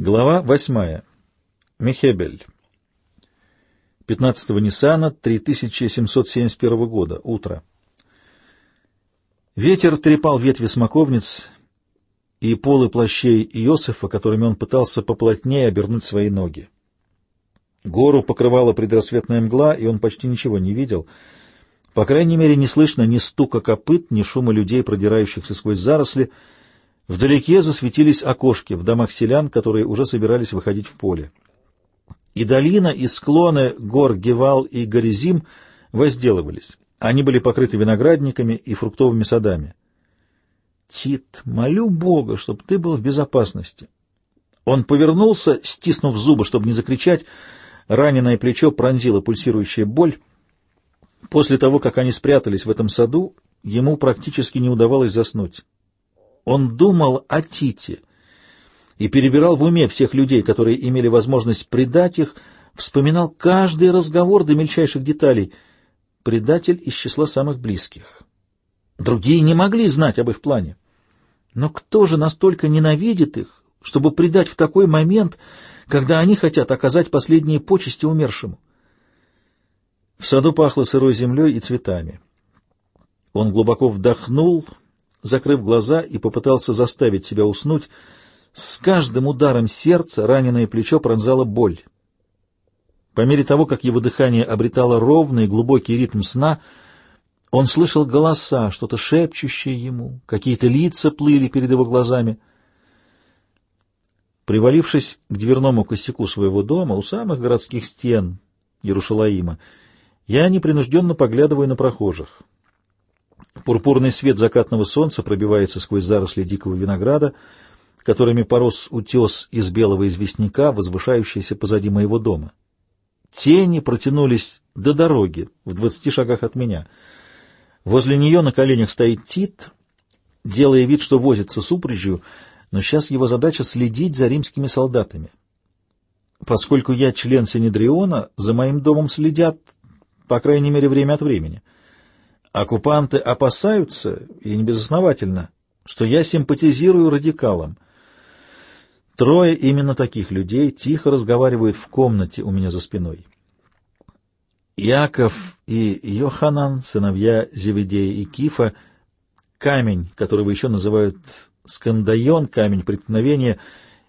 Глава восьмая. Мехебель. 15-го Ниссана 3771 года. Утро. Ветер трепал ветви смоковниц и полы плащей Иосифа, которыми он пытался поплотнее обернуть свои ноги. Гору покрывала предрассветная мгла, и он почти ничего не видел. По крайней мере, не слышно ни стука копыт, ни шума людей, продирающихся сквозь заросли, Вдалеке засветились окошки в домах селян, которые уже собирались выходить в поле. И долина, и склоны гор Гевал и Горизим возделывались. Они были покрыты виноградниками и фруктовыми садами. «Тит, молю Бога, чтобы ты был в безопасности». Он повернулся, стиснув зубы, чтобы не закричать. Раненое плечо пронзила пульсирующая боль. После того, как они спрятались в этом саду, ему практически не удавалось заснуть. Он думал о Тите и перебирал в уме всех людей, которые имели возможность предать их, вспоминал каждый разговор до мельчайших деталей. Предатель из числа самых близких. Другие не могли знать об их плане. Но кто же настолько ненавидит их, чтобы предать в такой момент, когда они хотят оказать последние почести умершему? В саду пахло сырой землей и цветами. Он глубоко вдохнул закрыв глаза и попытался заставить себя уснуть. С каждым ударом сердца раненое плечо пронзала боль. По мере того, как его дыхание обретало ровный глубокий ритм сна, он слышал голоса, что-то шепчущее ему, какие-то лица плыли перед его глазами. Привалившись к дверному косяку своего дома у самых городских стен Ярушалаима, я непринужденно поглядываю на прохожих. Пурпурный свет закатного солнца пробивается сквозь заросли дикого винограда, которыми порос утес из белого известняка, возвышающийся позади моего дома. Тени протянулись до дороги, в двадцати шагах от меня. Возле нее на коленях стоит Тит, делая вид, что возится с упряжью, но сейчас его задача следить за римскими солдатами. Поскольку я член Синедриона, за моим домом следят, по крайней мере, время от времени — Оккупанты опасаются, и не безосновательно, что я симпатизирую радикалам. Трое именно таких людей тихо разговаривают в комнате у меня за спиной. Иаков и Йоханан, сыновья Зеведея и Кифа, камень, которого еще называют скандайон, камень преткновения,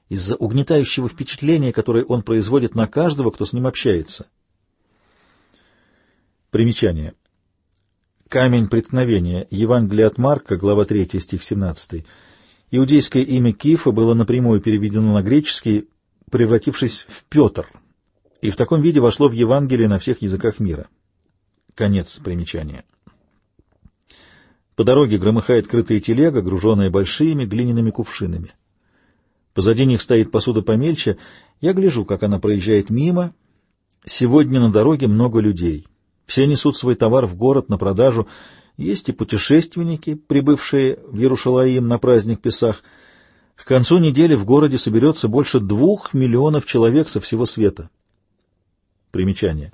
из-за угнетающего впечатления, которое он производит на каждого, кто с ним общается. Примечание. Камень преткновения. Евангелие от Марка, глава 3, стих 17. Иудейское имя Кифа было напрямую переведено на греческий, превратившись в Петр, и в таком виде вошло в Евангелие на всех языках мира. Конец примечания. По дороге громыхает крытая телега, груженная большими глиняными кувшинами. Позади них стоит посуда помельче. Я гляжу, как она проезжает мимо. Сегодня на дороге много людей. Все несут свой товар в город на продажу. Есть и путешественники, прибывшие в Иерушалаим на праздник Песах. К концу недели в городе соберется больше двух миллионов человек со всего света. Примечание.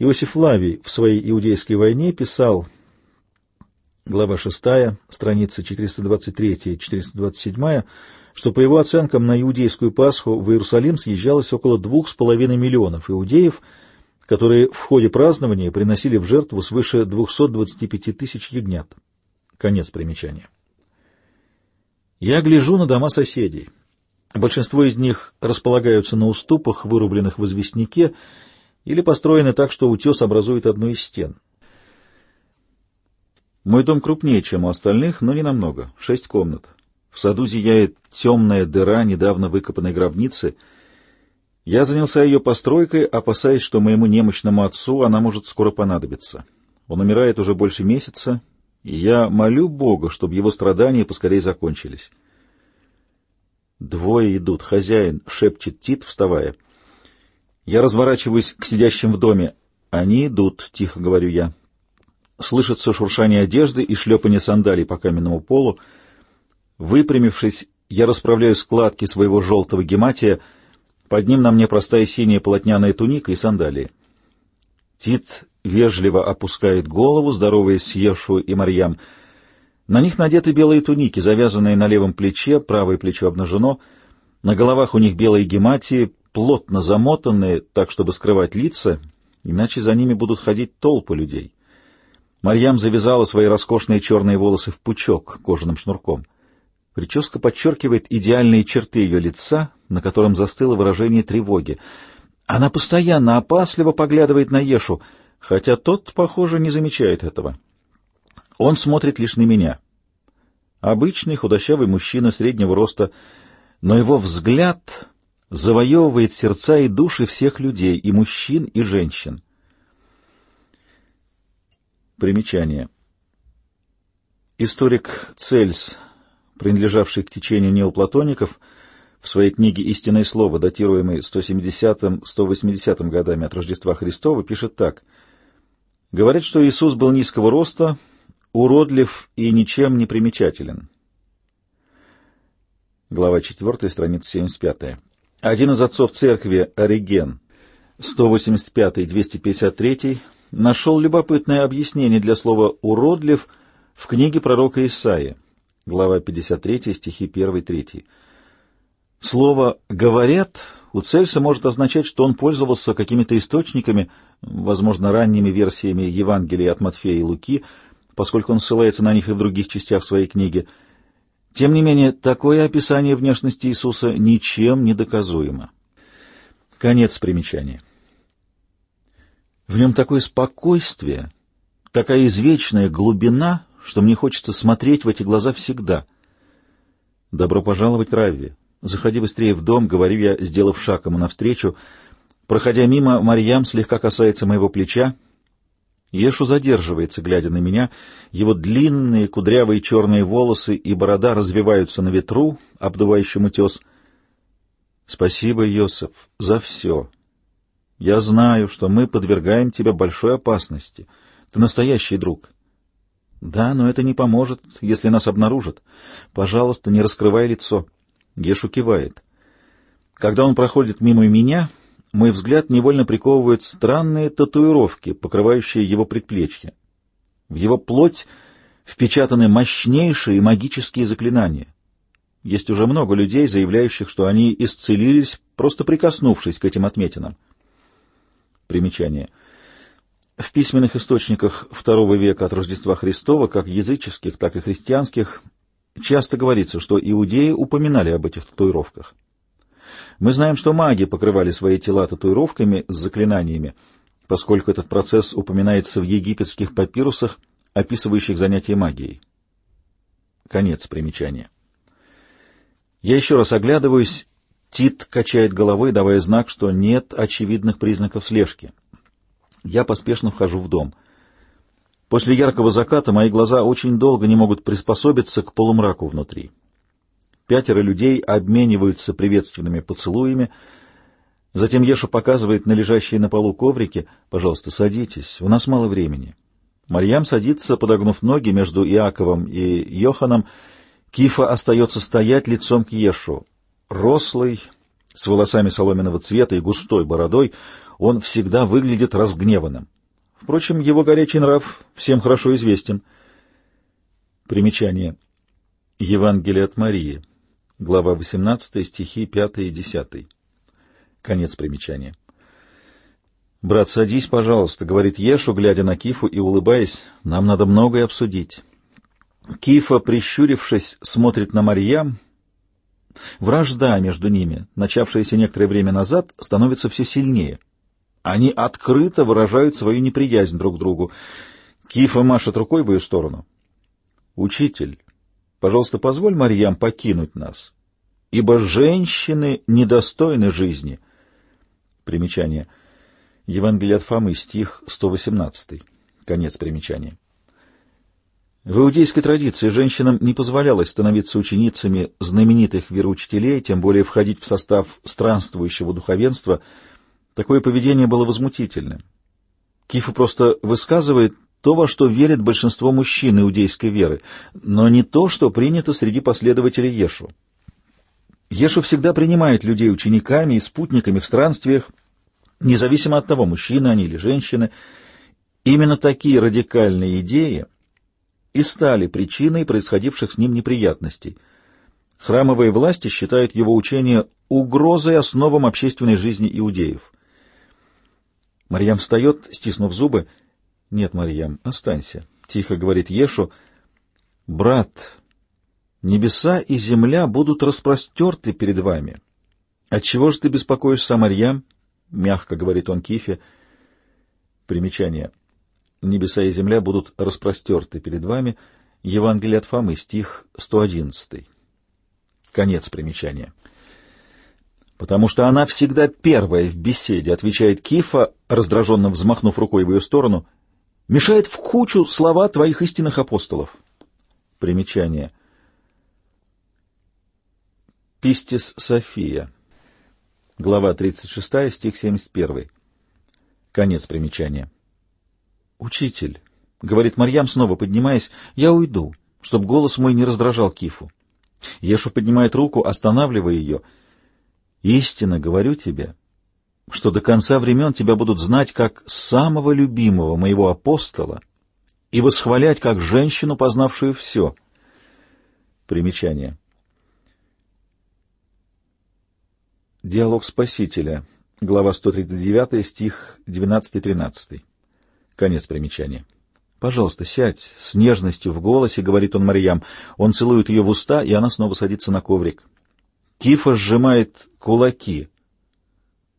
Иосиф Лавий в своей иудейской войне писал, глава 6, страница 423-427, что по его оценкам на иудейскую Пасху в Иерусалим съезжалось около двух с половиной миллионов иудеев – которые в ходе празднования приносили в жертву свыше 225 тысяч ягнят. Конец примечания. Я гляжу на дома соседей. Большинство из них располагаются на уступах, вырубленных в известняке, или построены так, что утес образует одну из стен. Мой дом крупнее, чем у остальных, но не намного. Шесть комнат. В саду зияет темная дыра недавно выкопанной гробницы — я занялся ее постройкой, опасаясь, что моему немощному отцу она может скоро понадобиться. Он умирает уже больше месяца, и я молю Бога, чтобы его страдания поскорее закончились. Двое идут. Хозяин шепчет Тит, вставая. Я разворачиваюсь к сидящим в доме. Они идут, тихо говорю я. Слышится шуршание одежды и шлепание сандалий по каменному полу. Выпрямившись, я расправляю складки своего желтого гематия — под ним на мне простая синяя полотняная туника и сандалии. Тит вежливо опускает голову, здороваясь с Ешу и Марьям. На них надеты белые туники, завязанные на левом плече, правое плечо обнажено. На головах у них белые гематии, плотно замотанные, так, чтобы скрывать лица, иначе за ними будут ходить толпы людей. Марьям завязала свои роскошные черные волосы в пучок кожаным шнурком. Прическа подчеркивает идеальные черты ее лица, на котором застыло выражение тревоги. Она постоянно опасливо поглядывает на Ешу, хотя тот, похоже, не замечает этого. Он смотрит лишь на меня. Обычный худощавый мужчина среднего роста, но его взгляд завоевывает сердца и души всех людей, и мужчин, и женщин. Примечание. Историк Цельс, принадлежавший к течению неоплатоников, в своей книге «Истинное слово», датируемой 170-180 годами от Рождества Христова, пишет так. Говорит, что Иисус был низкого роста, уродлив и ничем не примечателен. Глава 4, страница 75. Один из отцов церкви, Ориген, 185-253, нашел любопытное объяснение для слова «уродлив» в книге пророка Исаия, глава 53, стихи 1-3. Слово «говорят» у Цельса может означать, что он пользовался какими-то источниками, возможно, ранними версиями Евангелия от Матфея и Луки, поскольку он ссылается на них и в других частях своей книги. Тем не менее, такое описание внешности Иисуса ничем не доказуемо. Конец примечания. В нем такое спокойствие, такая извечная глубина, что мне хочется смотреть в эти глаза всегда. Добро пожаловать, Равви. Заходи быстрее в дом, говорю я, сделав шаг ему навстречу. Проходя мимо, Марьям слегка касается моего плеча. Ешу задерживается, глядя на меня. Его длинные кудрявые черные волосы и борода развиваются на ветру, обдувающем утес. Спасибо, Йосеф, за все. Я знаю, что мы подвергаем тебя большой опасности. Ты настоящий друг. Да, но это не поможет, если нас обнаружат. Пожалуйста, не раскрывай лицо. Гешу кивает. Когда он проходит мимо меня, мой взгляд невольно приковывает странные татуировки, покрывающие его предплечья. В его плоть впечатаны мощнейшие магические заклинания. Есть уже много людей, заявляющих, что они исцелились, просто прикоснувшись к этим отметинам. Примечание. В письменных источниках II века от Рождества Христова, как языческих, так и христианских, часто говорится, что иудеи упоминали об этих татуировках. Мы знаем, что маги покрывали свои тела татуировками с заклинаниями, поскольку этот процесс упоминается в египетских папирусах, описывающих занятия магией. Конец примечания. Я еще раз оглядываюсь Тит качает головой, давая знак, что нет очевидных признаков слежки. Я поспешно вхожу в дом. После яркого заката мои глаза очень долго не могут приспособиться к полумраку внутри. Пятеро людей обмениваются приветственными поцелуями. Затем Еша показывает на лежащие на полу коврики. «Пожалуйста, садитесь, у нас мало времени». Марьям садится, подогнув ноги между Иаковом и Йоханом. Кифа остается стоять лицом к Ешу. Рослый, с волосами соломенного цвета и густой бородой, он всегда выглядит разгневанным. Впрочем, его горячий нрав всем хорошо известен. Примечание. Евангелие от Марии. Глава 18, стихи 5 и 10. Конец примечания. «Брат, садись, пожалуйста», — говорит Ешу, глядя на Кифу и улыбаясь. «Нам надо многое обсудить». Кифа, прищурившись, смотрит на Марьям, Вражда между ними, начавшаяся некоторое время назад, становится все сильнее. Они открыто выражают свою неприязнь друг к другу. Кифа машет рукой в ее сторону. «Учитель, пожалуйста, позволь Марьям покинуть нас, ибо женщины недостойны жизни». Примечание. Евангелие от Фомы, стих 118. Конец примечания. В иудейской традиции женщинам не позволялось становиться ученицами знаменитых вероучителей, тем более входить в состав странствующего духовенства. Такое поведение было возмутительным. Кифа просто высказывает то, во что верит большинство мужчин иудейской веры, но не то, что принято среди последователей Ешу. Ешу всегда принимает людей учениками и спутниками в странствиях, независимо от того, мужчины они или женщины. Именно такие радикальные идеи — и стали причиной происходивших с ним неприятностей. Храмовые власти считают его учение угрозой основам общественной жизни иудеев. Марьям встает, стиснув зубы. «Нет, Марьям, останься», — тихо говорит Ешу. «Брат, небеса и земля будут распростерты перед вами. Отчего же ты беспокоишься, Марьям?» — мягко говорит он Кифе. Примечание. «Небеса и земля будут распростерты перед вами». Евангелие от Фомы, стих 111. Конец примечания. Потому что она всегда первая в беседе, отвечает Кифа, раздраженно взмахнув рукой в ее сторону, мешает в кучу слова твоих истинных апостолов. Примечание. Пистис София. Глава 36, стих 71. Конец примечания. «Учитель», — говорит Марьям, снова поднимаясь, — «я уйду, чтобы голос мой не раздражал Кифу». Ешу поднимает руку, останавливая ее. «Истинно говорю тебе, что до конца времен тебя будут знать как самого любимого моего апостола и восхвалять как женщину, познавшую все». Примечание. Диалог Спасителя. Глава 139, стих 12-13. Конец примечания. «Пожалуйста, сядь!» — с нежностью в голосе говорит он Марьям. Он целует ее в уста, и она снова садится на коврик. Кифа сжимает кулаки.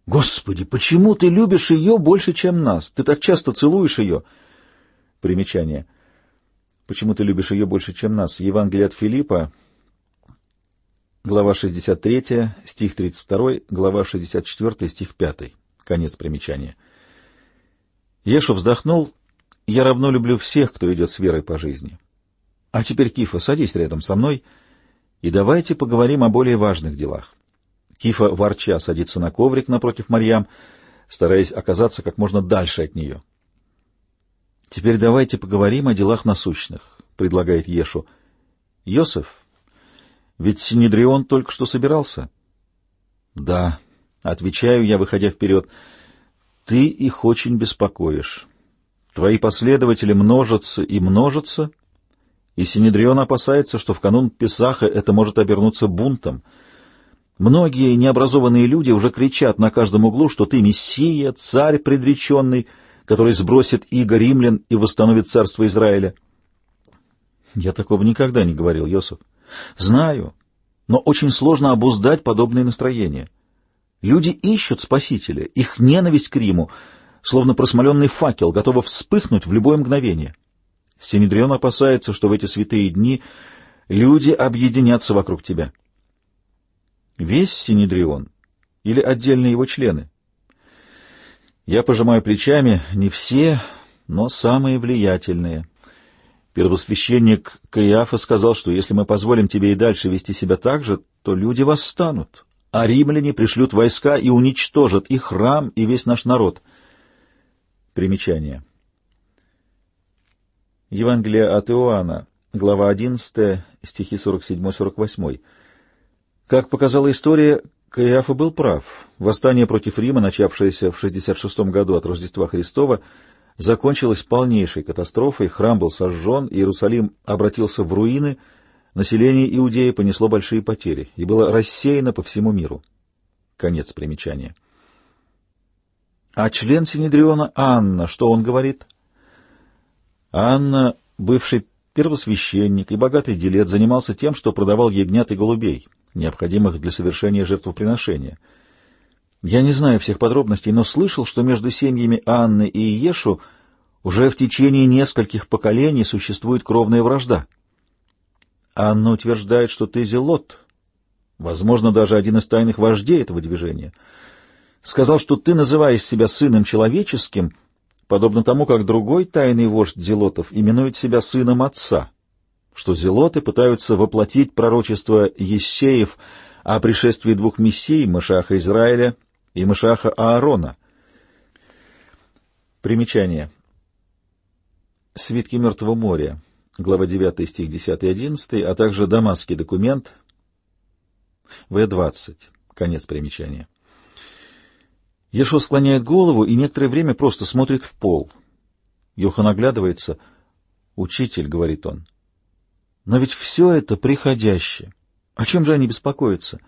«Господи, почему ты любишь ее больше, чем нас? Ты так часто целуешь ее!» Примечание. «Почему ты любишь ее больше, чем нас?» Евангелие от Филиппа, глава 63, стих 32, глава 64, стих 5. Конец примечания. Ешу вздохнул я равно люблю всех, кто идет с верой по жизни. А теперь, Кифа, садись рядом со мной, и давайте поговорим о более важных делах. Кифа, ворча, садится на коврик напротив Марьям, стараясь оказаться как можно дальше от нее. «Теперь давайте поговорим о делах насущных», — предлагает Ешу. «Йосеф, ведь Синедрион только что собирался?» «Да», — отвечаю я, выходя вперед, — «ты их очень беспокоишь». Твои последователи множатся и множатся, и Синедрион опасается, что в канун Песаха это может обернуться бунтом. Многие необразованные люди уже кричат на каждом углу, что ты Мессия, царь предреченный, который сбросит иго римлян и восстановит царство Израиля. Я такого никогда не говорил, Йосиф. Знаю, но очень сложно обуздать подобные настроения. Люди ищут Спасителя, их ненависть к Риму — словно просмоленный факел, готова вспыхнуть в любое мгновение. Синедрион опасается, что в эти святые дни люди объединятся вокруг тебя. Весь Синедрион или отдельные его члены? Я пожимаю плечами, не все, но самые влиятельные. Первосвященник Каиафа сказал, что если мы позволим тебе и дальше вести себя так же, то люди восстанут, а римляне пришлют войска и уничтожат и храм, и весь наш народ — Примечание. Евангелие от Иоанна, глава 11, стихи 47-48. Как показала история, Каиафа был прав. Восстание против Рима, начавшееся в 66 году от Рождества Христова, закончилось полнейшей катастрофой, храм был сожжен, Иерусалим обратился в руины, население Иудеи понесло большие потери и было рассеяно по всему миру. Конец примечания. А член Синедриона Анна, что он говорит? Анна, бывший первосвященник и богатый делец, занимался тем, что продавал ягнят и голубей, необходимых для совершения жертвоприношения. Я не знаю всех подробностей, но слышал, что между семьями Анны и Иешу уже в течение нескольких поколений существует кровная вражда. Анна утверждает, что ты зелот, возможно, даже один из тайных вождей этого движения — сказал, что ты называешь себя сыном человеческим, подобно тому, как другой тайный вождь зелотов именует себя сыном отца, что зелоты пытаются воплотить пророчество Ессеев о пришествии двух мессий, Машаха Израиля и Машаха Аарона. Примечание. Свитки Мертвого моря, глава 9, стих 10 и 11, а также Дамасский документ, В-20, конец примечания. Ешо склоняет голову и некоторое время просто смотрит в пол. Йохан оглядывается. «Учитель», — говорит он, — «но ведь все это приходящее. О чем же они беспокоятся?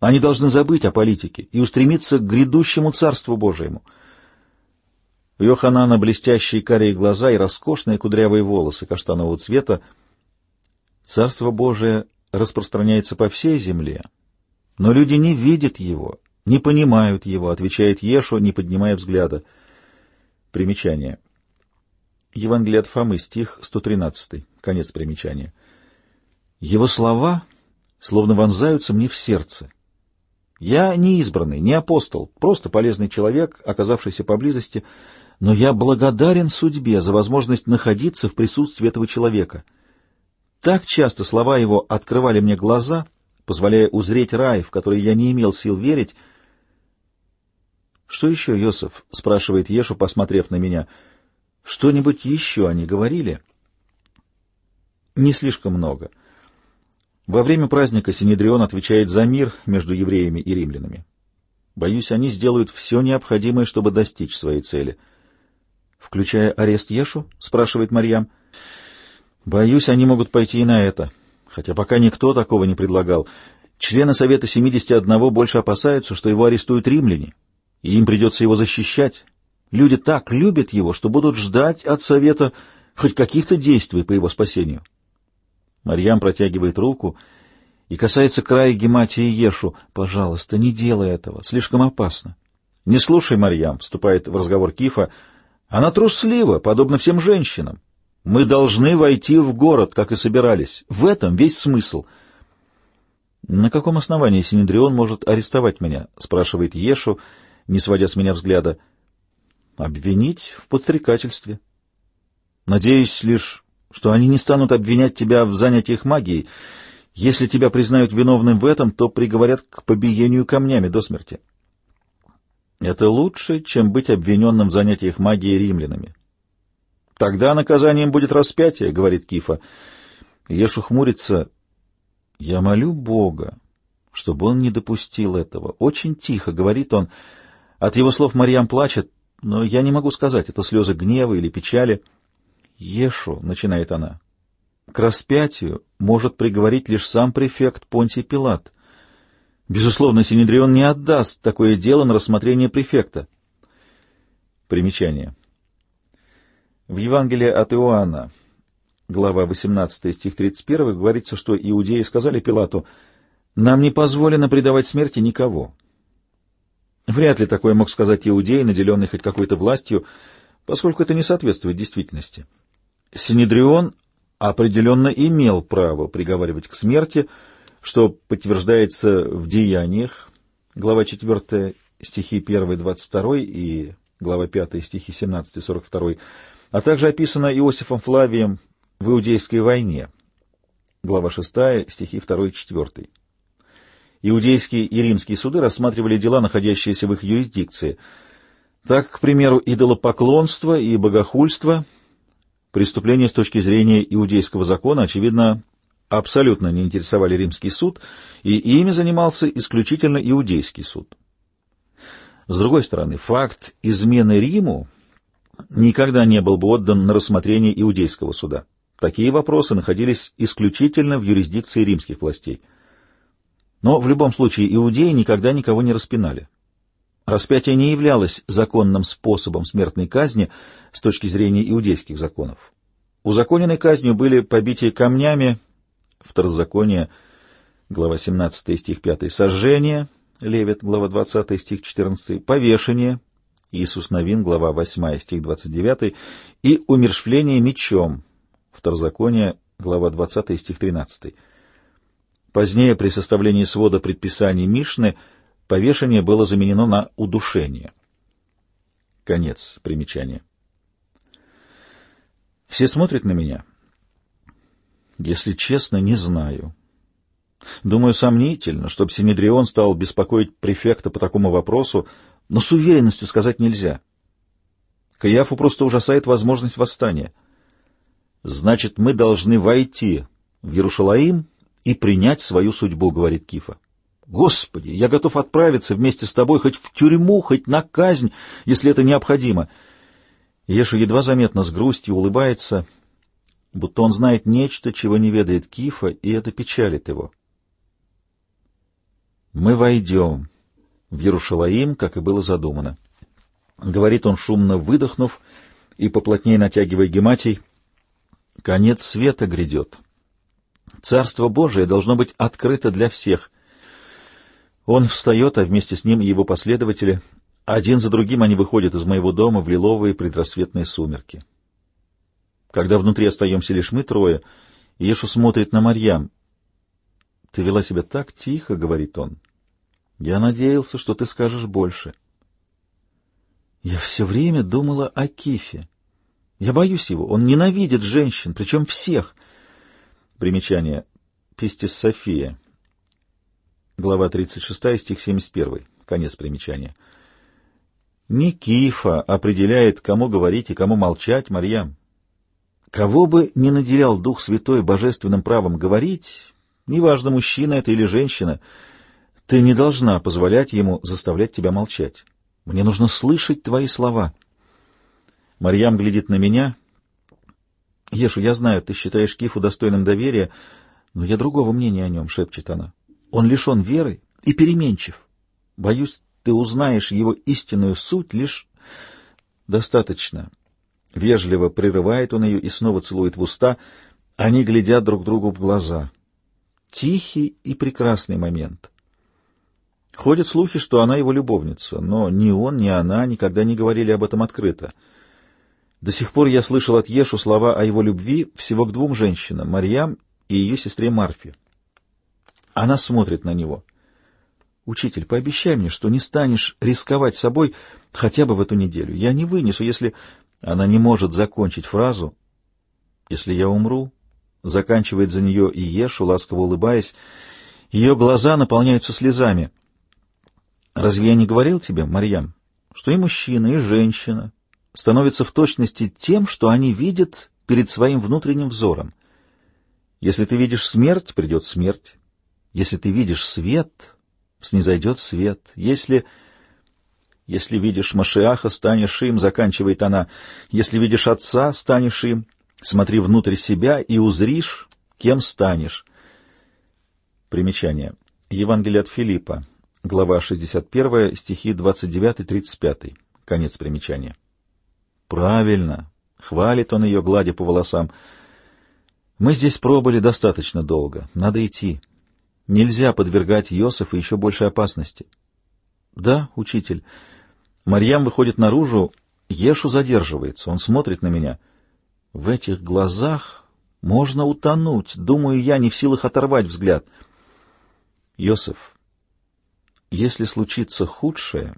Они должны забыть о политике и устремиться к грядущему Царству Божьему. У Йоханана блестящие карие глаза и роскошные кудрявые волосы каштанового цвета. Царство Божие распространяется по всей земле, но люди не видят его, не понимают его, отвечает Ешу, не поднимая взгляда. Примечание. Евангелие от Фомы, стих 113, конец примечания. Его слова словно вонзаются мне в сердце. Я не избранный, не апостол, просто полезный человек, оказавшийся поблизости, но я благодарен судьбе за возможность находиться в присутствии этого человека. Так часто слова его открывали мне глаза, позволяя узреть рай, в который я не имел сил верить. «Что еще, Йосиф?» — спрашивает Ешу, посмотрев на меня. «Что-нибудь еще они говорили?» «Не слишком много». Во время праздника Синедрион отвечает за мир между евреями и римлянами. Боюсь, они сделают все необходимое, чтобы достичь своей цели — «Включая арест Ешу?» — спрашивает Марьям. «Боюсь, они могут пойти и на это, хотя пока никто такого не предлагал. Члены Совета 71 больше опасаются, что его арестуют римляне, и им придется его защищать. Люди так любят его, что будут ждать от Совета хоть каких-то действий по его спасению». Марьям протягивает руку и касается края гематии Ешу. «Пожалуйста, не делай этого, слишком опасно». «Не слушай, Марьям», — вступает в разговор Кифа, — она труслива, подобно всем женщинам. Мы должны войти в город, как и собирались. В этом весь смысл. На каком основании Синедрион может арестовать меня? спрашивает Ешу, не сводя с меня взгляда. Обвинить в подстрекательстве. Надеюсь лишь, что они не станут обвинять тебя в занятиях магией. Если тебя признают виновным в этом, то приговорят к побиению камнями до смерти. Это лучше, чем быть обвиненным в занятиях магией римлянами. Тогда наказанием будет распятие, — говорит Кифа. Ешу хмурится. Я молю Бога, чтобы он не допустил этого. Очень тихо, — говорит он. От его слов Марьям плачет, но я не могу сказать, это слезы гнева или печали. Ешу, — начинает она, — к распятию может приговорить лишь сам префект Понтий Пилат. Безусловно, Синедрион не отдаст такое дело на рассмотрение префекта. Примечание. В Евангелии от Иоанна, глава 18, стих 31, говорится, что иудеи сказали Пилату, «Нам не позволено предавать смерти никого». Вряд ли такое мог сказать иудей, наделенный хоть какой-то властью, поскольку это не соответствует действительности. Синедрион определенно имел право приговаривать к смерти, что подтверждается в деяниях, глава 4, стихи 1, 22 и глава 5, стихи 17, 42, а также описано Иосифом Флавием в Иудейской войне, глава 6, стихи 2 и 4. Иудейские и римские суды рассматривали дела, находящиеся в их юрисдикции. Так, к примеру, идолопоклонство и богохульство, преступления с точки зрения иудейского закона, очевидно, абсолютно не интересовали римский суд, и ими занимался исключительно иудейский суд. С другой стороны, факт измены Риму никогда не был бы отдан на рассмотрение иудейского суда. Такие вопросы находились исключительно в юрисдикции римских властей. Но в любом случае иудеи никогда никого не распинали. Распятие не являлось законным способом смертной казни с точки зрения иудейских законов. Узаконенной казнью были побитие камнями Второзаконие, глава 17 стих 5, сожжение, Левит, глава 20 стих 14, повешение, Иисус Новин, глава 8 стих 29, и умершвление мечом, Второзаконие, глава 20 стих 13. Позднее при составлении свода предписаний Мишны повешение было заменено на удушение. Конец примечания. Все смотрят на меня. Если честно, не знаю. Думаю, сомнительно, чтобы Синедрион стал беспокоить префекта по такому вопросу, но с уверенностью сказать нельзя. Каяфу просто ужасает возможность восстания. Значит, мы должны войти в Иерушалаим и принять свою судьбу, говорит Кифа. Господи, я готов отправиться вместе с тобой хоть в тюрьму, хоть на казнь, если это необходимо. Ешу едва заметно с грустью улыбается будто он знает нечто, чего не ведает Кифа, и это печалит его. Мы войдем в Ярушалаим, как и было задумано. Говорит он, шумно выдохнув и поплотнее натягивая гематий. Конец света грядет. Царство Божие должно быть открыто для всех. Он встает, а вместе с ним его последователи. Один за другим они выходят из моего дома в лиловые предрассветные сумерки. Когда внутри остаемся лишь мы трое, Иешу смотрит на Марьям. «Ты вела себя так тихо», — говорит он. «Я надеялся, что ты скажешь больше». Я все время думала о Кифе. Я боюсь его. Он ненавидит женщин, причем всех. Примечание. Пистис София. Глава 36, стих 71. Конец примечания. Не Кифа определяет, кому говорить и кому молчать, Марьям. Кого бы ни наделял Дух Святой божественным правом говорить, неважно, мужчина это или женщина, ты не должна позволять ему заставлять тебя молчать. Мне нужно слышать твои слова. Марьям глядит на меня. Ешу, я знаю, ты считаешь Кифу достойным доверия, но я другого мнения о нем, — шепчет она. Он лишен веры и переменчив. Боюсь, ты узнаешь его истинную суть лишь... Достаточно. Вежливо прерывает он ее и снова целует в уста. Они глядят друг другу в глаза. Тихий и прекрасный момент. Ходят слухи, что она его любовница, но ни он, ни она никогда не говорили об этом открыто. До сих пор я слышал от Ешу слова о его любви всего к двум женщинам, Марьям и ее сестре Марфе. Она смотрит на него. «Учитель, пообещай мне, что не станешь рисковать собой хотя бы в эту неделю. Я не вынесу, если...» Она не может закончить фразу. «Если я умру...» Заканчивает за нее и Ешу, ласково улыбаясь. Ее глаза наполняются слезами. Разве я не говорил тебе, Марьям, что и мужчина, и женщина становятся в точности тем, что они видят перед своим внутренним взором? Если ты видишь смерть, придет смерть. Если ты видишь свет, снизойдет свет. Если... Если видишь Машиаха, станешь им, заканчивает она. Если видишь Отца, станешь им. Смотри внутрь себя и узришь, кем станешь. Примечание. Евангелие от Филиппа глава 61, стихи 29-35. Конец примечания. Правильно. Хвалит он ее, гладя по волосам. Мы здесь пробыли достаточно долго. Надо идти. Нельзя подвергать Иосифа еще большей опасности. Да, учитель. Марьям выходит наружу. Ешу задерживается. Он смотрит на меня. В этих глазах можно утонуть. Думаю, я не в силах оторвать взгляд. Йосиф, если случится худшее,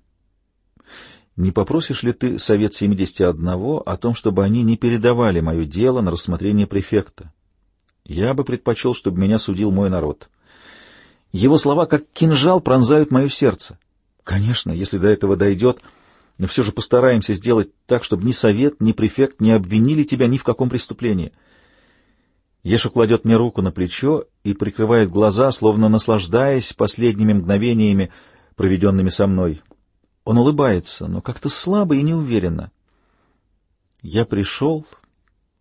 не попросишь ли ты Совет 71 о том, чтобы они не передавали мое дело на рассмотрение префекта? Я бы предпочел, чтобы меня судил мой народ. Его слова, как кинжал, пронзают мое сердце. Конечно, если до этого дойдет, но все же постараемся сделать так, чтобы ни совет, ни префект не обвинили тебя ни в каком преступлении. Еша кладет мне руку на плечо и прикрывает глаза, словно наслаждаясь последними мгновениями, проведенными со мной. Он улыбается, но как-то слабо и неуверенно. «Я пришел,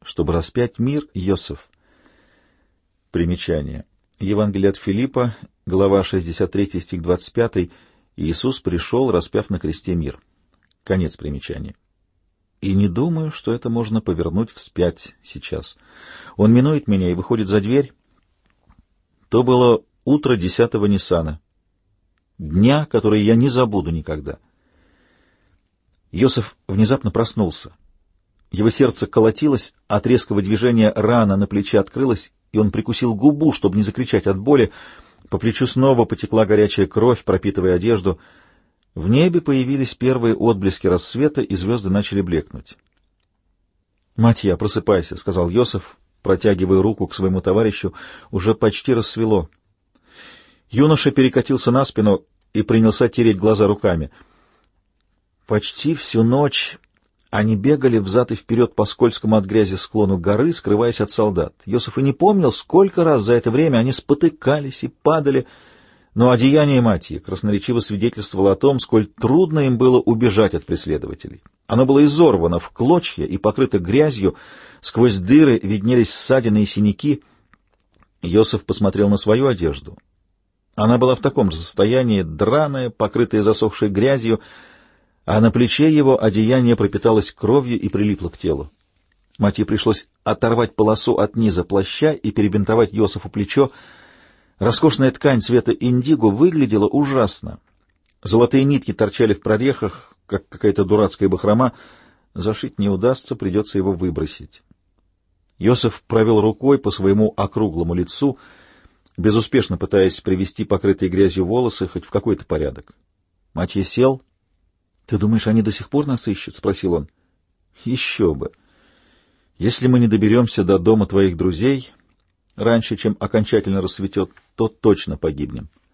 чтобы распять мир, Йосеф». Примечание. Евангелие от Филиппа, глава 63, стих 25. Иисус пришел, распяв на кресте мир. Конец примечания и не думаю, что это можно повернуть вспять сейчас. Он минует меня и выходит за дверь. То было утро десятого Ниссана, дня, который я не забуду никогда. Йосеф внезапно проснулся. Его сердце колотилось, от резкого движения рана на плече открылась, и он прикусил губу, чтобы не закричать от боли. По плечу снова потекла горячая кровь, пропитывая одежду — в небе появились первые отблески рассвета, и звезды начали блекнуть. «Матья, просыпайся», — сказал Йосеф, протягивая руку к своему товарищу. Уже почти рассвело. Юноша перекатился на спину и принялся тереть глаза руками. Почти всю ночь они бегали взад и вперед по скользкому от грязи склону горы, скрываясь от солдат. Йосиф и не помнил, сколько раз за это время они спотыкались и падали, — но одеяние матьи красноречиво свидетельствовало о том, сколь трудно им было убежать от преследователей. Оно было изорвано в клочья и покрыто грязью, сквозь дыры виднелись ссадины и синяки. Йосиф посмотрел на свою одежду. Она была в таком же состоянии, драная, покрытая засохшей грязью, а на плече его одеяние пропиталось кровью и прилипло к телу. Матье пришлось оторвать полосу от низа плаща и перебинтовать Йосифу плечо. Роскошная ткань цвета индиго выглядела ужасно. Золотые нитки торчали в прорехах, как какая-то дурацкая бахрома. Зашить не удастся, придется его выбросить. Йосиф провел рукой по своему округлому лицу, безуспешно пытаясь привести покрытые грязью волосы хоть в какой-то порядок. Матье сел. — Ты думаешь, они до сих пор нас ищут? — спросил он. — Еще бы. Если мы не доберемся до дома твоих друзей раньше, чем окончательно рассветет, то точно погибнем. —